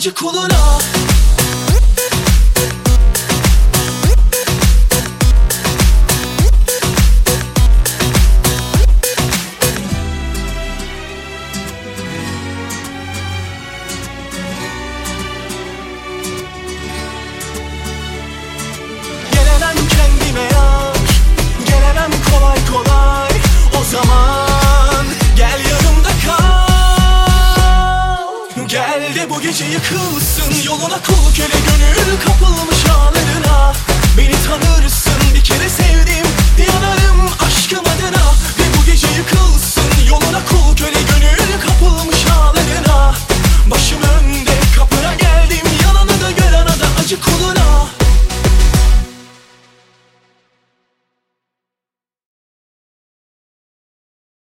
magic cool enough Gel de bu gece yıkılsın Yoluna kul köle gönül kapılmış ağlarına Beni tanırsın